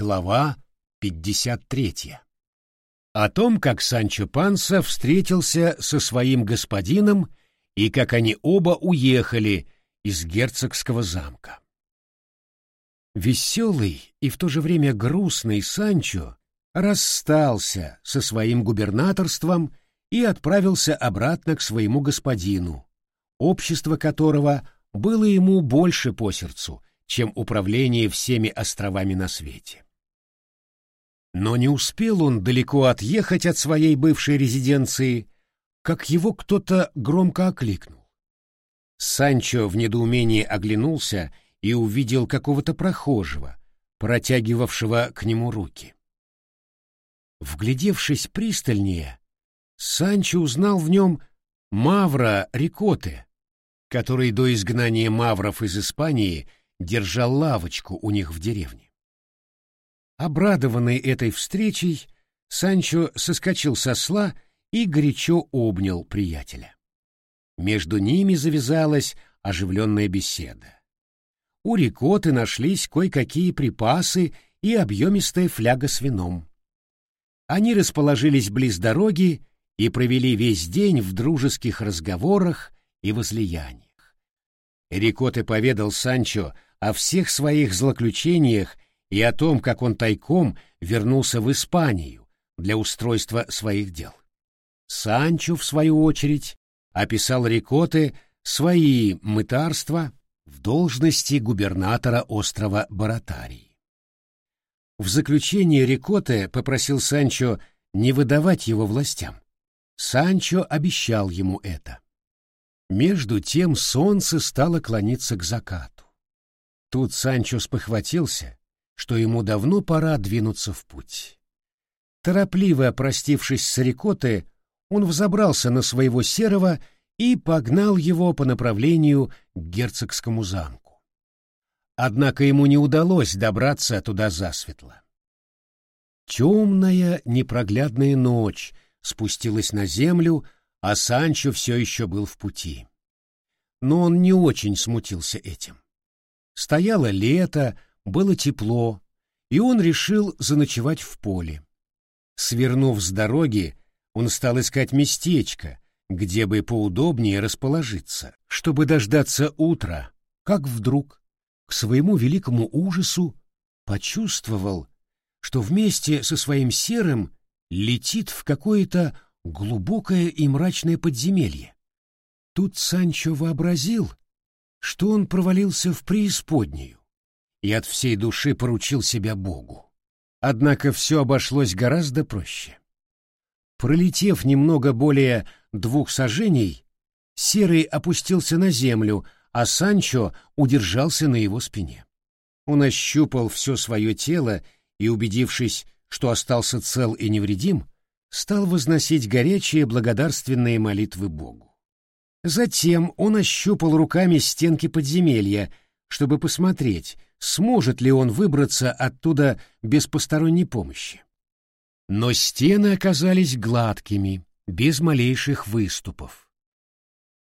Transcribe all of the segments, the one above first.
Глава 53. О том, как Санчо Панса встретился со своим господином и как они оба уехали из герцогского замка. Веселый и в то же время грустный Санчо расстался со своим губернаторством и отправился обратно к своему господину, общество которого было ему больше по сердцу, чем управление всеми островами на свете. Но не успел он далеко отъехать от своей бывшей резиденции, как его кто-то громко окликнул. Санчо в недоумении оглянулся и увидел какого-то прохожего, протягивавшего к нему руки. Вглядевшись пристальнее, Санчо узнал в нем Мавра Рикоте, который до изгнания мавров из Испании – держал лавочку у них в деревне. Обрадованный этой встречей, Санчо соскочил со сла и горячо обнял приятеля. Между ними завязалась оживленная беседа. У Рикоты нашлись кое-какие припасы и объемистая фляга с вином. Они расположились близ дороги и провели весь день в дружеских разговорах и возлияниях. Рикоте поведал Санчо о всех своих злоключениях и о том, как он тайком вернулся в Испанию для устройства своих дел. Санчо, в свою очередь, описал Рикоте свои мытарства в должности губернатора острова Баратарии. В заключение Рикоте попросил Санчо не выдавать его властям. Санчо обещал ему это. Между тем солнце стало клониться к закату. Тут Санчо спохватился, что ему давно пора двинуться в путь. Торопливо простившись с Рикоте, он взобрался на своего серого и погнал его по направлению к герцогскому замку. Однако ему не удалось добраться туда засветло. Темная, непроглядная ночь спустилась на землю, а Санчо все еще был в пути. Но он не очень смутился этим. Стояло лето, было тепло, и он решил заночевать в поле. Свернув с дороги, он стал искать местечко, где бы поудобнее расположиться, чтобы дождаться утра, как вдруг, к своему великому ужасу, почувствовал, что вместе со своим серым летит в какое-то глубокое и мрачное подземелье. Тут Санчо вообразил, что он провалился в преисподнюю и от всей души поручил себя Богу. Однако все обошлось гораздо проще. Пролетев немного более двух сажений, Серый опустился на землю, а Санчо удержался на его спине. Он ощупал все свое тело и, убедившись, что остался цел и невредим, стал возносить горячие благодарственные молитвы Богу. Затем он ощупал руками стенки подземелья, чтобы посмотреть, сможет ли он выбраться оттуда без посторонней помощи. Но стены оказались гладкими, без малейших выступов.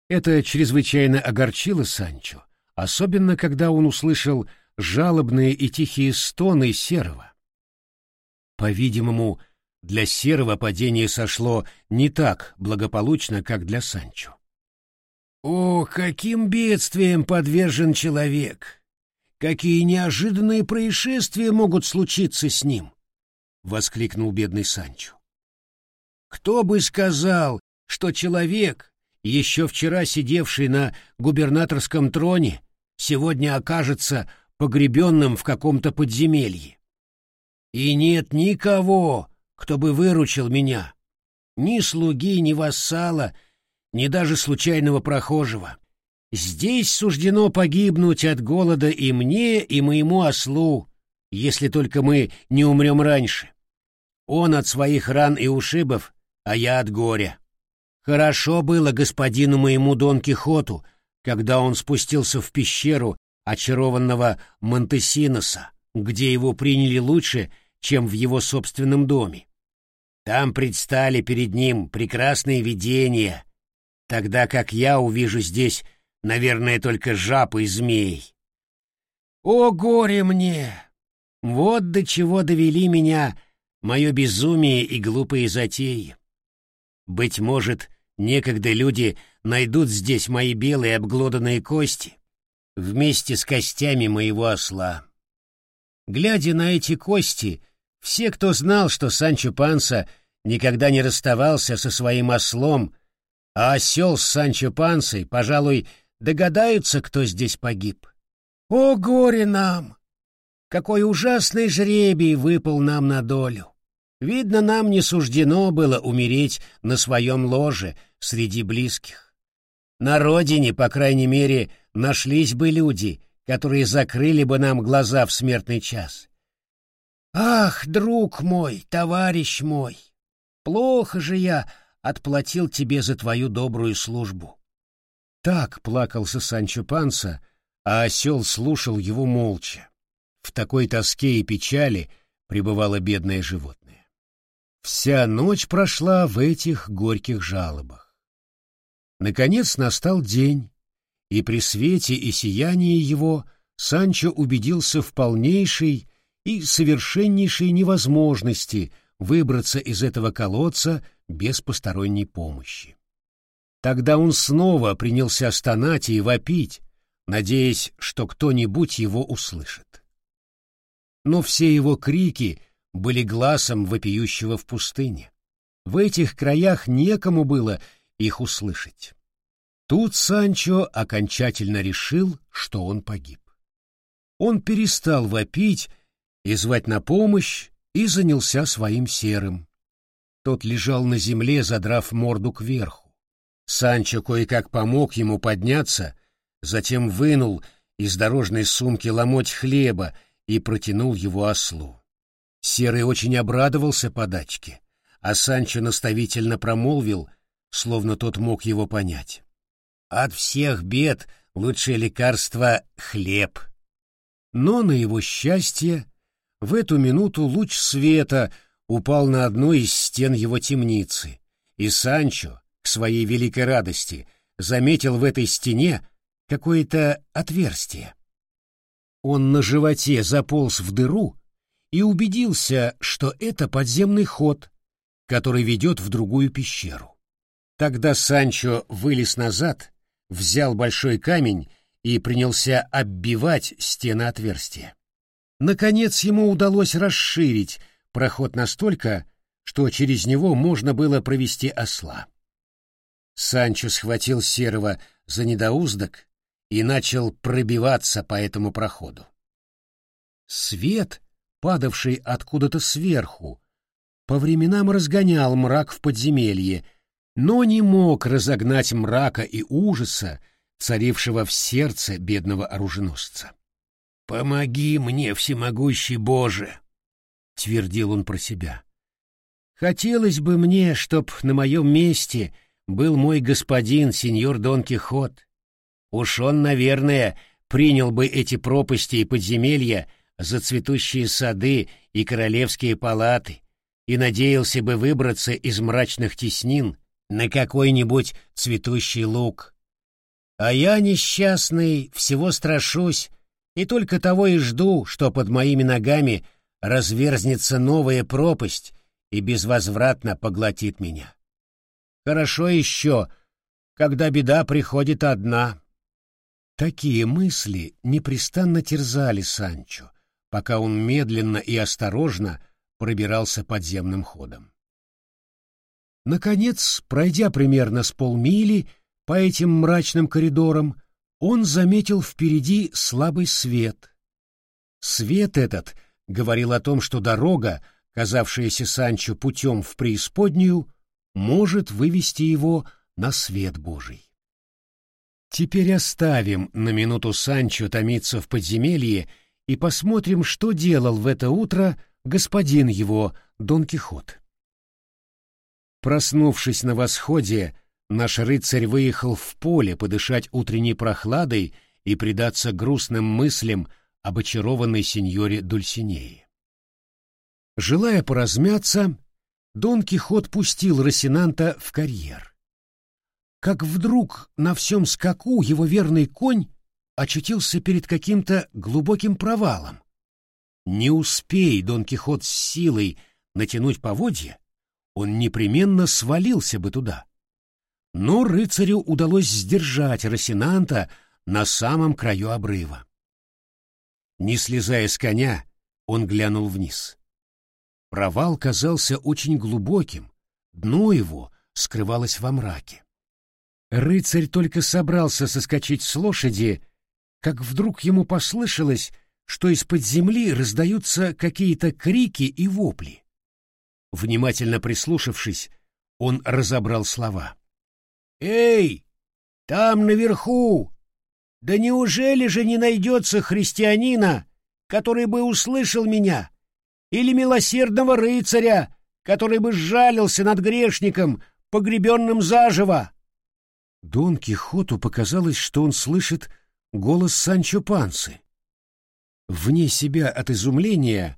Это чрезвычайно огорчило Санчо, особенно когда он услышал жалобные и тихие стоны Серого. По-видимому, для Серого падение сошло не так благополучно, как для Санчо. О, каким бедствием подвержен человек! Какие неожиданные происшествия могут случиться с ним! — воскликнул бедный Санчо. Кто бы сказал, что человек, еще вчера сидевший на губернаторском троне, сегодня окажется погребенным в каком-то подземелье. И нет никого, кто бы выручил меня, ни слуги, ни вассала — ни даже случайного прохожего. Здесь суждено погибнуть от голода и мне, и моему ослу, если только мы не умрем раньше. Он от своих ран и ушибов, а я от горя. Хорошо было господину моему Дон Кихоту, когда он спустился в пещеру очарованного Монтесиноса, где его приняли лучше, чем в его собственном доме. Там предстали перед ним прекрасные видения — тогда как я увижу здесь, наверное, только жаб и змей. О, горе мне! Вот до чего довели меня мое безумие и глупые затеи. Быть может, некогда люди найдут здесь мои белые обглоданные кости вместе с костями моего осла. Глядя на эти кости, все, кто знал, что Санчо Панса никогда не расставался со своим ослом, а осел с Санчо Пансой, пожалуй, догадаются, кто здесь погиб. О, горе нам! Какой ужасный жребий выпал нам на долю! Видно, нам не суждено было умереть на своем ложе среди близких. На родине, по крайней мере, нашлись бы люди, которые закрыли бы нам глаза в смертный час. Ах, друг мой, товарищ мой, плохо же я отплатил тебе за твою добрую службу. Так плакался Санчо Панса, а осел слушал его молча. В такой тоске и печали пребывало бедное животное. Вся ночь прошла в этих горьких жалобах. Наконец настал день, и при свете и сиянии его Санчо убедился в полнейшей и совершеннейшей невозможности выбраться из этого колодца без посторонней помощи. Тогда он снова принялся стонать и вопить, надеясь, что кто-нибудь его услышит. Но все его крики были глазом вопиющего в пустыне. В этих краях некому было их услышать. Тут Санчо окончательно решил, что он погиб. Он перестал вопить и звать на помощь и занялся своим серым. Тот лежал на земле, задрав морду кверху. Санчо кое-как помог ему подняться, затем вынул из дорожной сумки ломоть хлеба и протянул его ослу. Серый очень обрадовался подачке, а Санчо наставительно промолвил, словно тот мог его понять. От всех бед лучшее лекарство — хлеб. Но на его счастье в эту минуту луч света упал на одну из стен его темницы, и Санчо, к своей великой радости, заметил в этой стене какое-то отверстие. Он на животе заполз в дыру и убедился, что это подземный ход, который ведет в другую пещеру. Тогда Санчо вылез назад взял большой камень и принялся оббивать стены отверстия. Наконец ему удалось расширить проход настолько, что через него можно было провести осла. Санчо схватил Серого за недоуздок и начал пробиваться по этому проходу. Свет, падавший откуда-то сверху, по временам разгонял мрак в подземелье, но не мог разогнать мрака и ужаса, царившего в сердце бедного оруженосца. «Помоги мне, всемогущий Боже!» — твердил он про себя. «Хотелось бы мне, чтоб на моем месте был мой господин, сеньор Дон Кихот. Уж он, наверное, принял бы эти пропасти и подземелья за цветущие сады и королевские палаты и надеялся бы выбраться из мрачных теснин на какой-нибудь цветущий луг. А я, несчастный, всего страшусь и только того и жду, что под моими ногами разверзнется новая пропасть и безвозвратно поглотит меня. Хорошо еще, когда беда приходит одна. Такие мысли непрестанно терзали Санчо, пока он медленно и осторожно пробирался подземным ходом. Наконец, пройдя примерно с полмили по этим мрачным коридорам, он заметил впереди слабый свет. Свет этот говорил о том, что дорога, казавшаяся Санчо путем в преисподнюю, может вывести его на свет Божий. Теперь оставим на минуту Санчо томиться в подземелье и посмотрим, что делал в это утро господин его Дон Кихот. Проснувшись на восходе, наш рыцарь выехал в поле подышать утренней прохладой и предаться грустным мыслям об очарованной сеньоре Дульсинеи. Желая поразмяться, Дон Кихот пустил Росинанта в карьер. Как вдруг на всем скаку его верный конь очутился перед каким-то глубоким провалом. Не успей Дон Кихот с силой натянуть поводья, он непременно свалился бы туда. Но рыцарю удалось сдержать Росинанта на самом краю обрыва. Не слезая с коня, он глянул вниз. Провал казался очень глубоким, дно его скрывалось во мраке. Рыцарь только собрался соскочить с лошади, как вдруг ему послышалось, что из-под земли раздаются какие-то крики и вопли. Внимательно прислушавшись, он разобрал слова. «Эй, там наверху! Да неужели же не найдется христианина, который бы услышал меня, или милосердного рыцаря, который бы сжалился над грешником, погребенным заживо?» Дон Кихоту показалось, что он слышит голос Санчо Пансы. Вне себя от изумления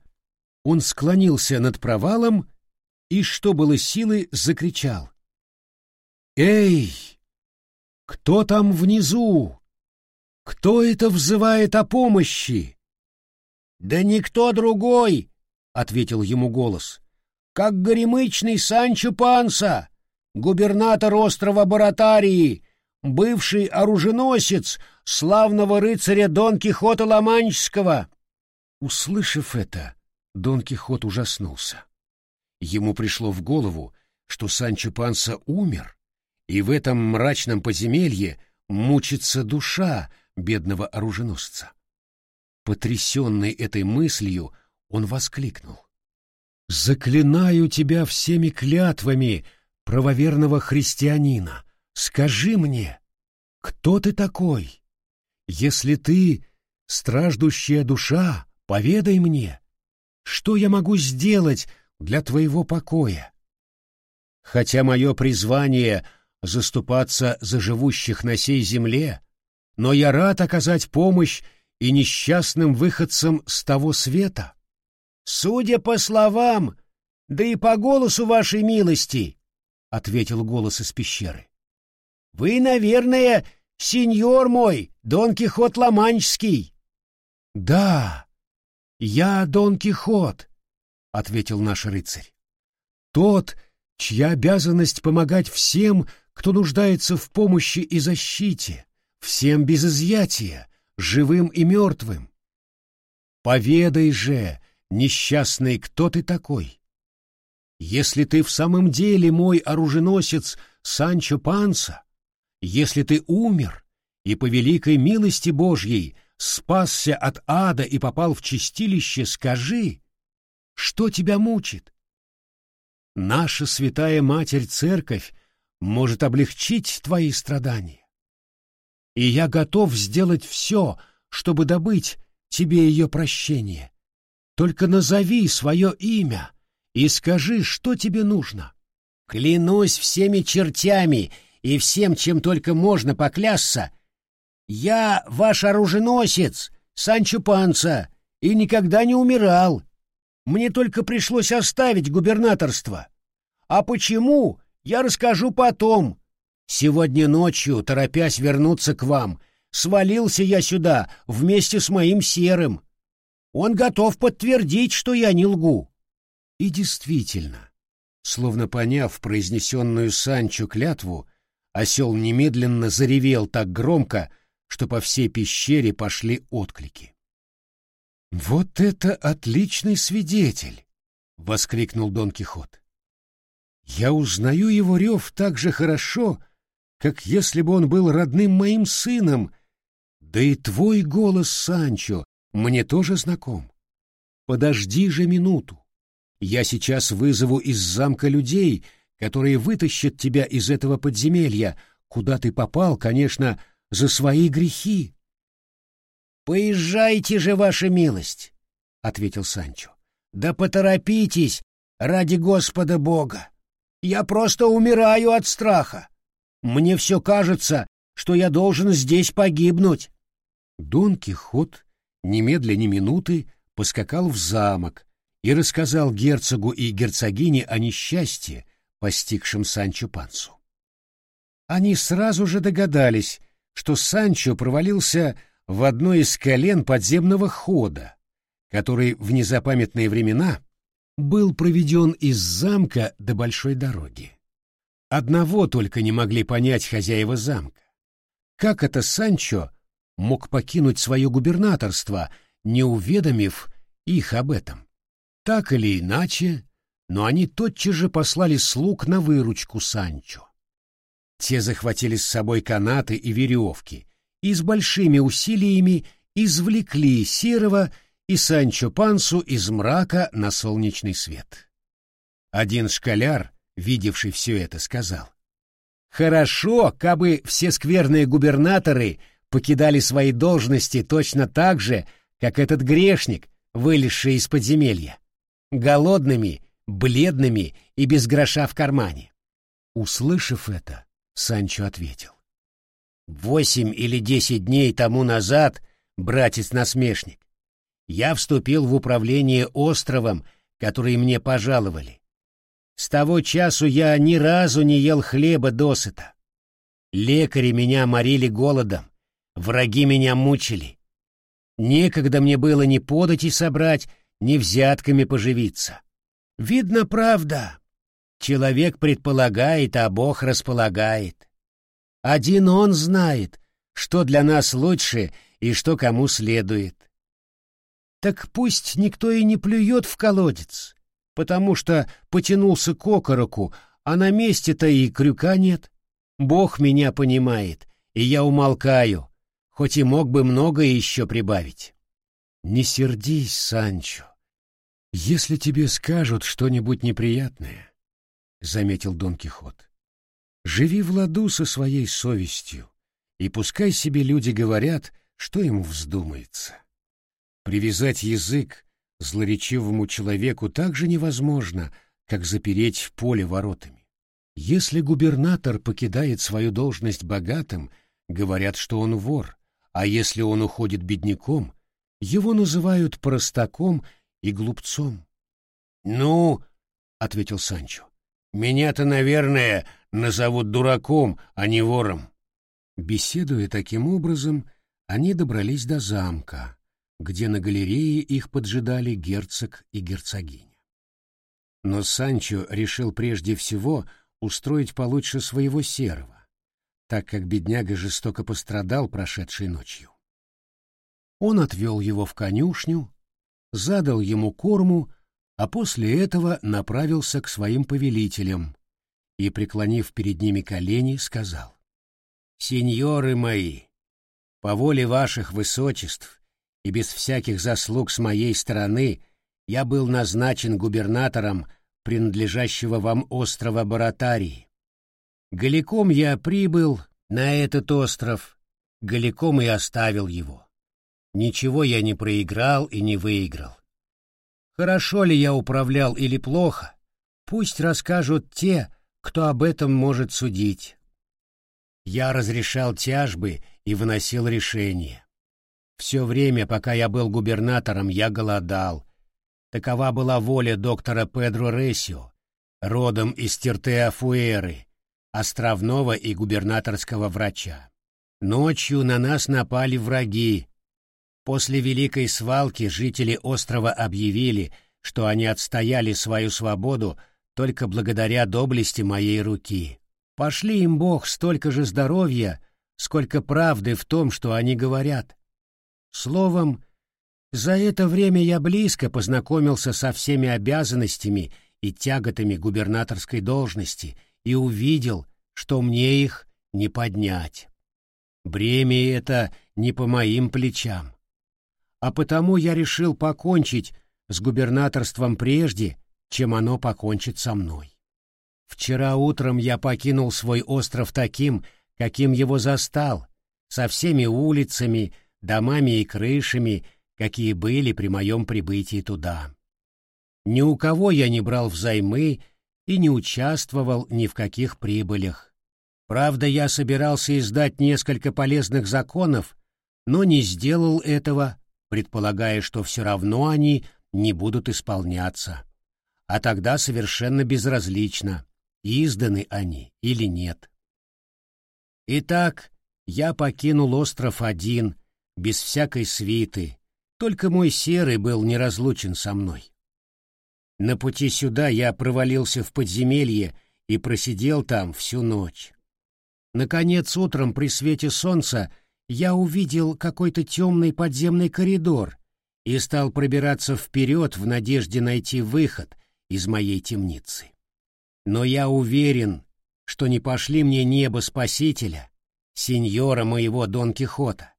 он склонился над провалом и, что было силы, закричал. «Эй! Кто там внизу? Кто это взывает о помощи?» «Да никто другой!» — ответил ему голос. «Как горемычный Санчо Панса, губернатор острова Баратарии, бывший оруженосец славного рыцаря Дон Кихота Ломанческого». Услышав это, Дон Кихот ужаснулся. Ему пришло в голову, что Санчо Панса умер, и в этом мрачном подземелье мучится душа бедного оруженосца. Потрясенный этой мыслью, он воскликнул. «Заклинаю тебя всеми клятвами правоверного христианина, скажи мне, кто ты такой? Если ты страждущая душа, поведай мне, что я могу сделать для твоего покоя. Хотя мое призвание — заступаться за живущих на сей земле, но я рад оказать помощь и несчастным выходцам с того света. Судя по словам, да и по голосу вашей милости, — ответил голос из пещеры. — Вы, наверное, сеньор мой, Дон Кихот Ломанческий. — Да, я Дон Кихот, — ответил наш рыцарь. «Тот, чья обязанность помогать всем, кто нуждается в помощи и защите, всем без изъятия, живым и мертвым. Поведай же, несчастный, кто ты такой? Если ты в самом деле мой оруженосец Санчо Панса, если ты умер и по великой милости Божьей спасся от ада и попал в чистилище, скажи, что тебя мучит? Наша святая Матерь Церковь может облегчить твои страдания. И я готов сделать все, чтобы добыть тебе ее прощение. Только назови свое имя и скажи, что тебе нужно. Клянусь всеми чертями и всем, чем только можно поклясться, я ваш оруженосец, Санчо Панца, и никогда не умирал. Мне только пришлось оставить губернаторство. А почему, я расскажу потом. Сегодня ночью, торопясь вернуться к вам, свалился я сюда вместе с моим серым. Он готов подтвердить, что я не лгу. И действительно, словно поняв произнесенную Санчо клятву, осел немедленно заревел так громко, что по всей пещере пошли отклики. «Вот это отличный свидетель!» — воскликнул Дон Кихот. «Я узнаю его рев так же хорошо, как если бы он был родным моим сыном, да и твой голос, Санчо, мне тоже знаком. Подожди же минуту. Я сейчас вызову из замка людей, которые вытащат тебя из этого подземелья, куда ты попал, конечно, за свои грехи. «Поезжайте же, ваша милость!» — ответил Санчо. «Да поторопитесь, ради Господа Бога! Я просто умираю от страха! Мне все кажется, что я должен здесь погибнуть!» Дон Кихот, немедля ни минуты, поскакал в замок и рассказал герцогу и герцогине о несчастье, постигшем Санчо Пансу. Они сразу же догадались, что Санчо провалился в одно из колен подземного хода, который в незапамятные времена был проведен из замка до большой дороги. Одного только не могли понять хозяева замка. Как это Санчо мог покинуть свое губернаторство, не уведомив их об этом? Так или иначе, но они тотчас же послали слуг на выручку Санчо. Те захватили с собой канаты и веревки и с большими усилиями извлекли Серого и Санчо Пансу из мрака на солнечный свет. Один школяр, видевший все это, сказал, «Хорошо, кабы все скверные губернаторы покидали свои должности точно так же, как этот грешник, вылезший из подземелья, голодными, бледными и без гроша в кармане». Услышав это, Санчо ответил. «Восемь или десять дней тому назад, братец-насмешник, я вступил в управление островом, который мне пожаловали. С того часу я ни разу не ел хлеба досыта. Лекари меня морили голодом, враги меня мучили. Некогда мне было ни подати собрать, ни взятками поживиться. Видно, правда. Человек предполагает, а Бог располагает. Один он знает, что для нас лучше и что кому следует. Так пусть никто и не плюет в колодец, потому что потянулся к окороку, а на месте-то и крюка нет. Бог меня понимает, и я умолкаю, хоть и мог бы многое еще прибавить. Не сердись, Санчо, если тебе скажут что-нибудь неприятное, — заметил Дон Кихот. Живи в ладу со своей совестью, и пускай себе люди говорят, что им вздумается. Привязать язык злоречивому человеку так же невозможно, как запереть в поле воротами. Если губернатор покидает свою должность богатым, говорят, что он вор, а если он уходит бедняком, его называют простаком и глупцом. — Ну, — ответил Санчо, — меня-то, наверное, назовут дураком, а не вором. Беседуя таким образом, они добрались до замка, где на галерее их поджидали герцог и герцогиня. Но Санчо решил прежде всего устроить получше своего серого, так как бедняга жестоко пострадал прошедшей ночью. Он отвел его в конюшню, задал ему корму, а после этого направился к своим повелителям и, преклонив перед ними колени, сказал, «Сеньоры мои, по воле ваших высочеств и без всяких заслуг с моей стороны я был назначен губернатором принадлежащего вам острова Баратарии. Голиком я прибыл на этот остров, голиком и оставил его. Ничего я не проиграл и не выиграл. Хорошо ли я управлял или плохо, пусть расскажут те, кто об этом может судить. Я разрешал тяжбы и выносил решения. Все время, пока я был губернатором, я голодал. Такова была воля доктора Педро Ресио, родом из Тертеа-Фуэры, островного и губернаторского врача. Ночью на нас напали враги. После Великой свалки жители острова объявили, что они отстояли свою свободу только благодаря доблести моей руки. Пошли им Бог столько же здоровья, сколько правды в том, что они говорят. Словом, за это время я близко познакомился со всеми обязанностями и тяготами губернаторской должности и увидел, что мне их не поднять. Бремя это не по моим плечам. А потому я решил покончить с губернаторством прежде, чем оно покончит со мной. Вчера утром я покинул свой остров таким, каким его застал, со всеми улицами, домами и крышами, какие были при моем прибытии туда. Ни у кого я не брал взаймы и не участвовал ни в каких прибылях. Правда, я собирался издать несколько полезных законов, но не сделал этого, предполагая, что все равно они не будут исполняться. А тогда совершенно безразлично, изданы они или нет. Итак, я покинул остров один, без всякой свиты, Только мой серый был неразлучен со мной. На пути сюда я провалился в подземелье и просидел там всю ночь. Наконец, утром при свете солнца я увидел какой-то темный подземный коридор и стал пробираться вперед в надежде найти выход из моей темницы. Но я уверен, что не пошли мне небо Спасителя, сеньора моего Дон Кихота.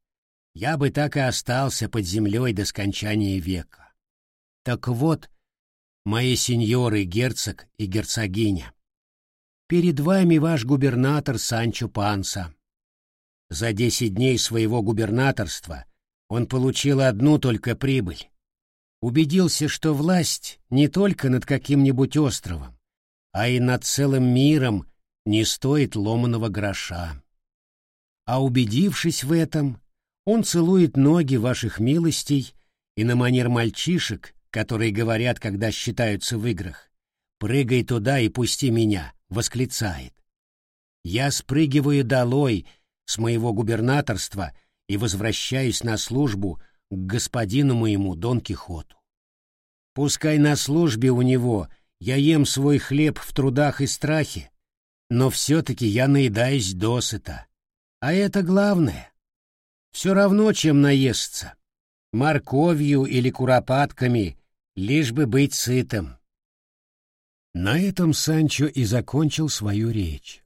Я бы так и остался под землей до скончания века. Так вот, мои сеньоры, герцог и герцогиня, перед вами ваш губернатор Санчо Панса. За десять дней своего губернаторства он получил одну только прибыль. Убедился, что власть не только над каким-нибудь островом, а и над целым миром не стоит ломаного гроша. А убедившись в этом, он целует ноги ваших милостей и на манер мальчишек, которые говорят, когда считаются в играх, «Прыгай туда и пусти меня», восклицает. Я спрыгиваю долой с моего губернаторства и возвращаюсь на службу к господину моему Дон Кихоту. Пускай на службе у него я ем свой хлеб в трудах и страхе, но все-таки я наедаюсь досыта. А это главное. Все равно, чем наесться. Морковью или куропатками, лишь бы быть сытым. На этом Санчо и закончил свою речь.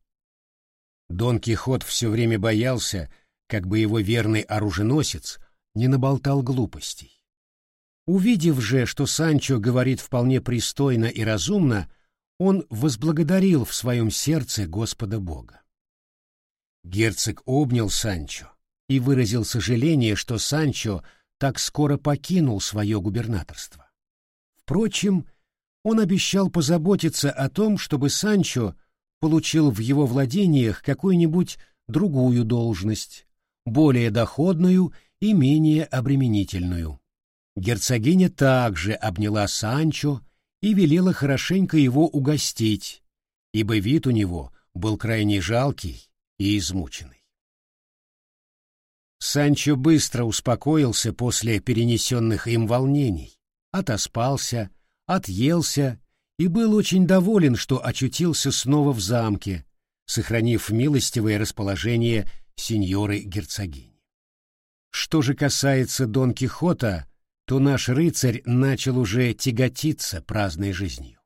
Дон Кихот все время боялся, как бы его верный оруженосец не наболтал глупостей. Увидев же, что Санчо говорит вполне пристойно и разумно, он возблагодарил в своем сердце Господа Бога. Герцог обнял Санчо и выразил сожаление, что Санчо так скоро покинул свое губернаторство. Впрочем, он обещал позаботиться о том, чтобы Санчо получил в его владениях какую-нибудь другую должность, более доходную и менее обременительную. Герцогиня также обняла Санчо и велела хорошенько его угостить, ибо вид у него был крайне жалкий и измученный. Санчо быстро успокоился после перенесенных им волнений, отоспался, отъелся и был очень доволен, что очутился снова в замке, сохранив милостивое расположение сеньоры-герцогини. Что же касается Дон Кихота, то наш рыцарь начал уже тяготиться праздной жизнью.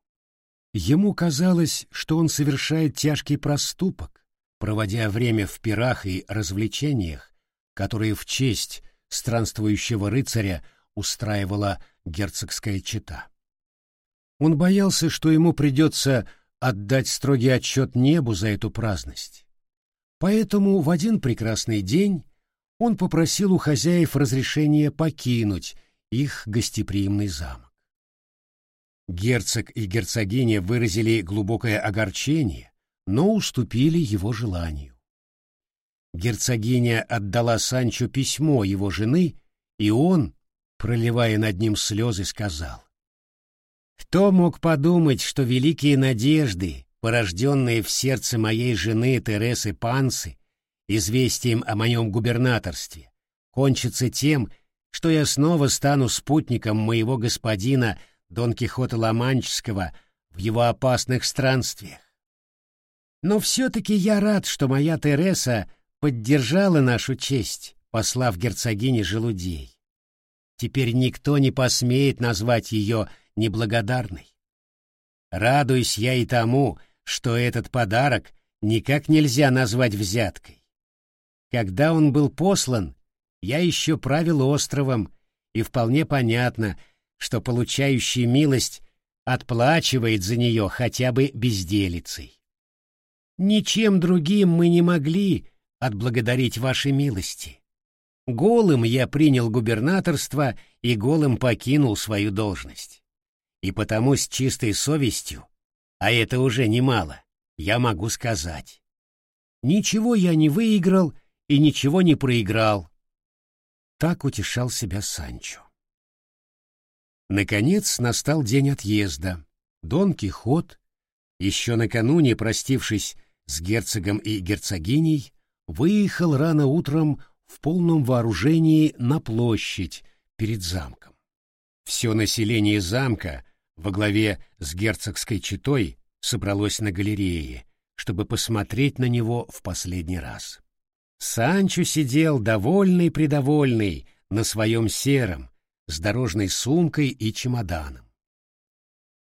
Ему казалось, что он совершает тяжкий проступок, проводя время в пирах и развлечениях, которые в честь странствующего рыцаря устраивала герцогская чета. Он боялся, что ему придется отдать строгий отчет небу за эту праздность. Поэтому в один прекрасный день он попросил у хозяев разрешения покинуть их гостеприимный замок. Герцог и герцогиня выразили глубокое огорчение, но уступили его желанию. Герцогиня отдала Санчо письмо его жены, и он, проливая над ним слезы, сказал, кто мог подумать, что великие надежды, порожденные в сердце моей жены Тересы Пансы, известием о моем губернаторстве, кончатся тем, что я снова стану спутником моего господина Дон Кихота Ламанческого в его опасных странствиях. Но все-таки я рад, что моя Тереса поддержала нашу честь, послав герцогине желудей. Теперь никто не посмеет назвать ее неблагодарной. Радуюсь я и тому, что этот подарок никак нельзя назвать взяткой. Когда он был послан, я еще правил островом, и вполне понятно, что получающий милость отплачивает за нее хотя бы безделицей. Ничем другим мы не могли отблагодарить вашей милости. Голым я принял губернаторство и голым покинул свою должность. И потому с чистой совестью, а это уже немало, я могу сказать. Ничего я не выиграл и ничего не проиграл. Так утешал себя Санчо. Наконец настал день отъезда. Дон Кихот, еще накануне простившись с герцогом и герцогиней, выехал рано утром в полном вооружении на площадь перед замком. Все население замка во главе с герцогской четой собралось на галерее, чтобы посмотреть на него в последний раз. Санчо сидел довольный-предовольный на своем сером, с дорожной сумкой и чемоданом.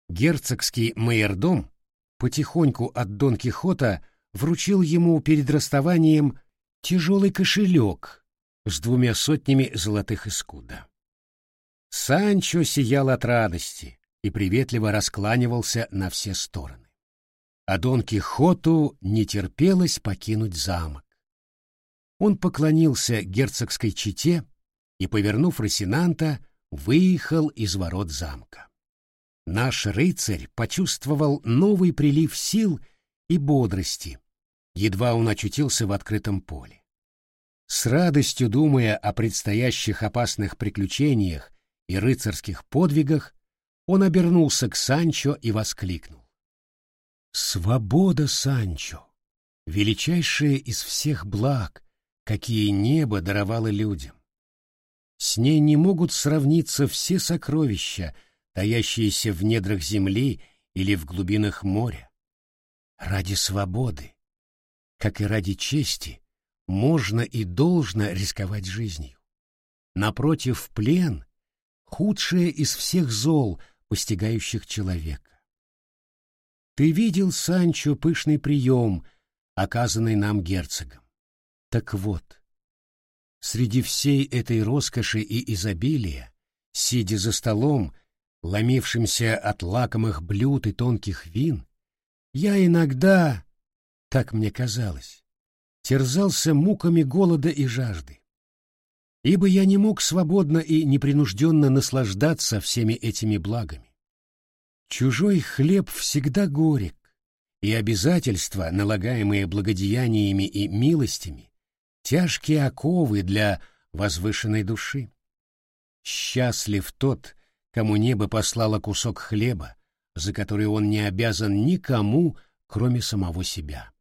Герцогский майордом потихоньку от Дон Кихота вручил ему перед расставанием тяжелый кошелек с двумя сотнями золотых искуда. Санчо сиял от радости и приветливо раскланивался на все стороны а Дон Кихоту не терпелось покинуть замок. Он поклонился герцогской чете и, повернув Росинанта, выехал из ворот замка. Наш рыцарь почувствовал новый прилив сил и бодрости, едва он очутился в открытом поле. С радостью думая о предстоящих опасных приключениях и рыцарских подвигах, он обернулся к Санчо и воскликнул. Свобода, Санчо, величайшая из всех благ, какие небо даровало людям. С ней не могут сравниться все сокровища, таящиеся в недрах земли или в глубинах моря. Ради свободы, как и ради чести, можно и должно рисковать жизнью. Напротив, плен — худшее из всех зол, постигающих человека. Ты видел, Санчо, пышный прием, оказанный нам герцогом. Так вот, среди всей этой роскоши и изобилия, сидя за столом, ломившимся от лакомых блюд и тонких вин, я иногда, так мне казалось, терзался муками голода и жажды. Ибо я не мог свободно и непринужденно наслаждаться всеми этими благами. Чужой хлеб всегда горек, и обязательства, налагаемые благодеяниями и милостями, тяжкие оковы для возвышенной души. Счастлив тот, кому небо послало кусок хлеба, за который он не обязан никому, кроме самого себя. —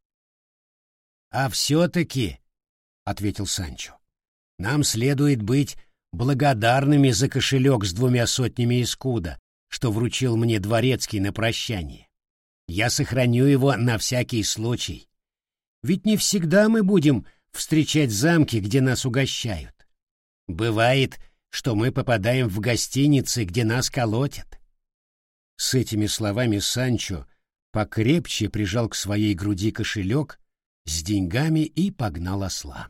А все-таки, — ответил Санчо, — нам следует быть благодарными за кошелек с двумя сотнями искуда, что вручил мне дворецкий на прощание. Я сохраню его на всякий случай. Ведь не всегда мы будем встречать замки, где нас угощают. Бывает, что мы попадаем в гостиницы, где нас колотят. С этими словами Санчо покрепче прижал к своей груди кошелек с деньгами и погнал осла.